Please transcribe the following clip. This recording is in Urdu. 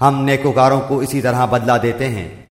ہم نیکوکاروں کو اسی طرح بدلہ دیتے ہیں۔